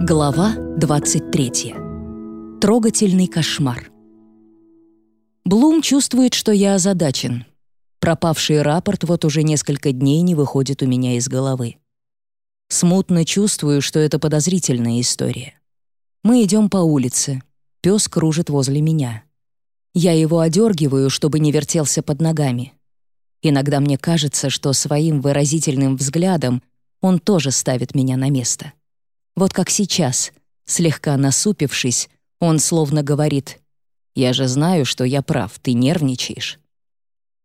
Глава 23. Трогательный кошмар. Блум чувствует, что я озадачен. Пропавший рапорт вот уже несколько дней не выходит у меня из головы. Смутно чувствую, что это подозрительная история. Мы идем по улице. Пес кружит возле меня. Я его одергиваю, чтобы не вертелся под ногами. Иногда мне кажется, что своим выразительным взглядом он тоже ставит меня на место. Вот как сейчас, слегка насупившись, он словно говорит «Я же знаю, что я прав, ты нервничаешь».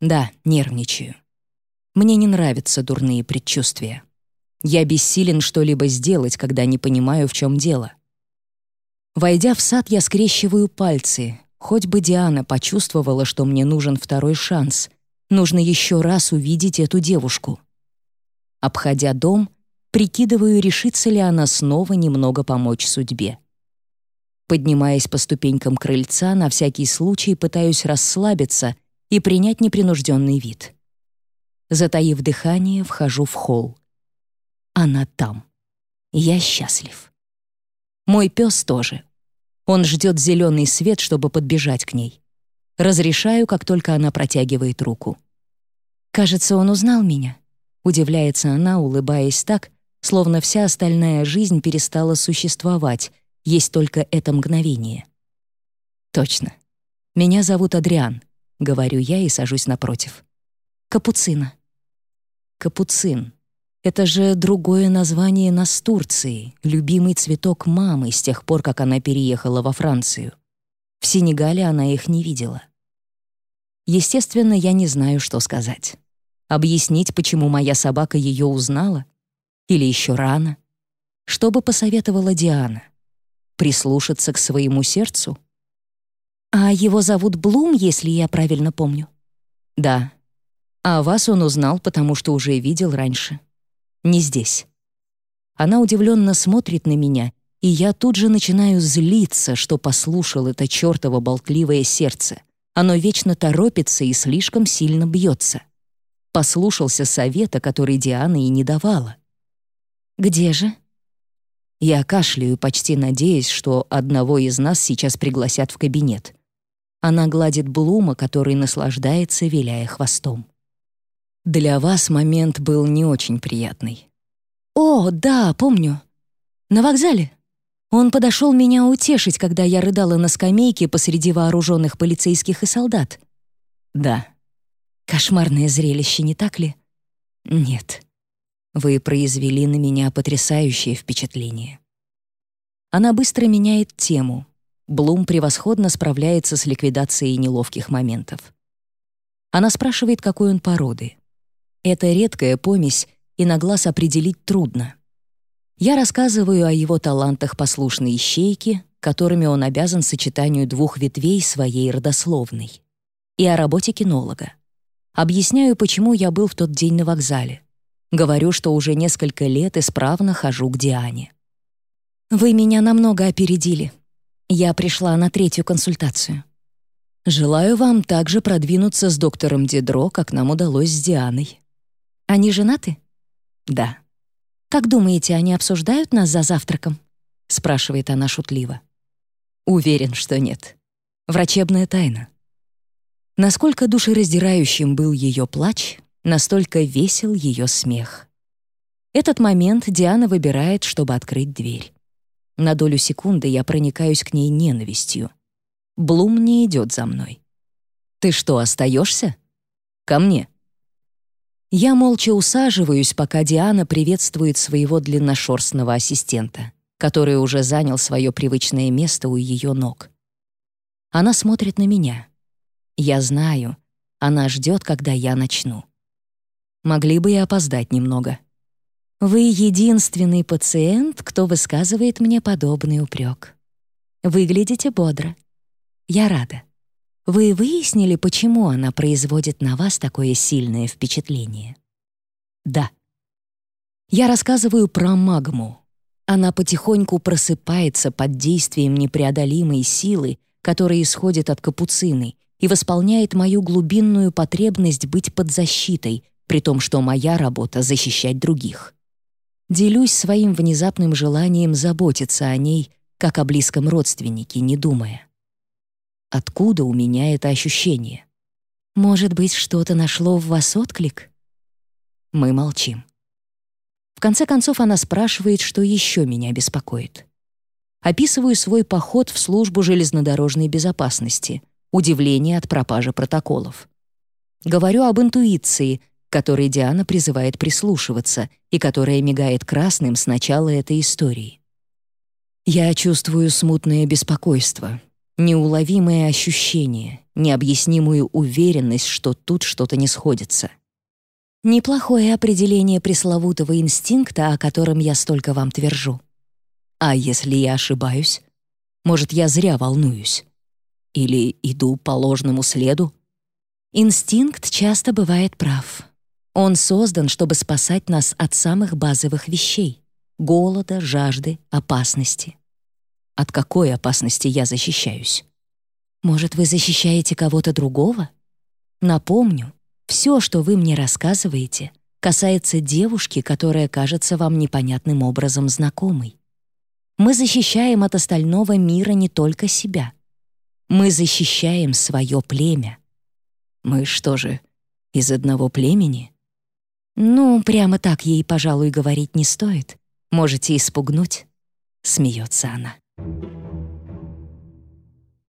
Да, нервничаю. Мне не нравятся дурные предчувствия. Я бессилен что-либо сделать, когда не понимаю, в чем дело. Войдя в сад, я скрещиваю пальцы. Хоть бы Диана почувствовала, что мне нужен второй шанс. Нужно еще раз увидеть эту девушку. Обходя дом, прикидываю, решится ли она снова немного помочь судьбе. Поднимаясь по ступенькам крыльца, на всякий случай пытаюсь расслабиться и принять непринужденный вид. Затаив дыхание, вхожу в холл. Она там. Я счастлив. Мой пес тоже. Он ждет зеленый свет, чтобы подбежать к ней. Разрешаю, как только она протягивает руку. «Кажется, он узнал меня», — удивляется она, улыбаясь так, словно вся остальная жизнь перестала существовать, есть только это мгновение. «Точно. Меня зовут Адриан», — говорю я и сажусь напротив. «Капуцина». «Капуцин. Это же другое название настурции, любимый цветок мамы с тех пор, как она переехала во Францию. В Сенегале она их не видела. Естественно, я не знаю, что сказать. Объяснить, почему моя собака ее узнала? Или еще рано? Что бы посоветовала Диана? Прислушаться к своему сердцу? А его зовут Блум, если я правильно помню. Да. А вас он узнал, потому что уже видел раньше. Не здесь. Она удивленно смотрит на меня, и я тут же начинаю злиться, что послушал это чертово болтливое сердце. Оно вечно торопится и слишком сильно бьется. Послушался совета, который Диана и не давала. «Где же?» Я кашляю, почти надеясь, что одного из нас сейчас пригласят в кабинет. Она гладит Блума, который наслаждается, виляя хвостом. «Для вас момент был не очень приятный». «О, да, помню. На вокзале. Он подошел меня утешить, когда я рыдала на скамейке посреди вооруженных полицейских и солдат». «Да». «Кошмарное зрелище, не так ли?» «Нет». Вы произвели на меня потрясающее впечатление. Она быстро меняет тему. Блум превосходно справляется с ликвидацией неловких моментов. Она спрашивает, какой он породы. Это редкая помесь, и на глаз определить трудно. Я рассказываю о его талантах послушной ищейки, которыми он обязан сочетанию двух ветвей своей родословной, и о работе кинолога. Объясняю, почему я был в тот день на вокзале. Говорю, что уже несколько лет исправно хожу к Диане. «Вы меня намного опередили. Я пришла на третью консультацию. Желаю вам также продвинуться с доктором Дидро, как нам удалось с Дианой. Они женаты?» «Да». «Как думаете, они обсуждают нас за завтраком?» — спрашивает она шутливо. «Уверен, что нет. Врачебная тайна». Насколько душераздирающим был ее плач, Настолько весел ее смех. Этот момент Диана выбирает, чтобы открыть дверь. На долю секунды я проникаюсь к ней ненавистью. Блум не идет за мной. «Ты что, остаешься? Ко мне». Я молча усаживаюсь, пока Диана приветствует своего длинношерстного ассистента, который уже занял свое привычное место у ее ног. Она смотрит на меня. Я знаю, она ждет, когда я начну. Могли бы и опоздать немного. Вы единственный пациент, кто высказывает мне подобный упрек. Выглядите бодро. Я рада. Вы выяснили, почему она производит на вас такое сильное впечатление? Да. Я рассказываю про магму. Она потихоньку просыпается под действием непреодолимой силы, которая исходит от капуцины, и восполняет мою глубинную потребность быть под защитой, при том, что моя работа — защищать других. Делюсь своим внезапным желанием заботиться о ней, как о близком родственнике, не думая. Откуда у меня это ощущение? Может быть, что-то нашло в вас отклик? Мы молчим. В конце концов она спрашивает, что еще меня беспокоит. Описываю свой поход в службу железнодорожной безопасности, удивление от пропажи протоколов. Говорю об интуиции, которой Диана призывает прислушиваться и которая мигает красным с начала этой истории. Я чувствую смутное беспокойство, неуловимое ощущение, необъяснимую уверенность, что тут что-то не сходится. Неплохое определение пресловутого инстинкта, о котором я столько вам твержу. А если я ошибаюсь? Может, я зря волнуюсь? Или иду по ложному следу? Инстинкт часто бывает прав. Он создан, чтобы спасать нас от самых базовых вещей — голода, жажды, опасности. От какой опасности я защищаюсь? Может, вы защищаете кого-то другого? Напомню, все, что вы мне рассказываете, касается девушки, которая кажется вам непонятным образом знакомой. Мы защищаем от остального мира не только себя. Мы защищаем свое племя. Мы что же, из одного племени? Ну, прямо так ей, пожалуй, говорить не стоит. Можете испугнуть. Смеется она.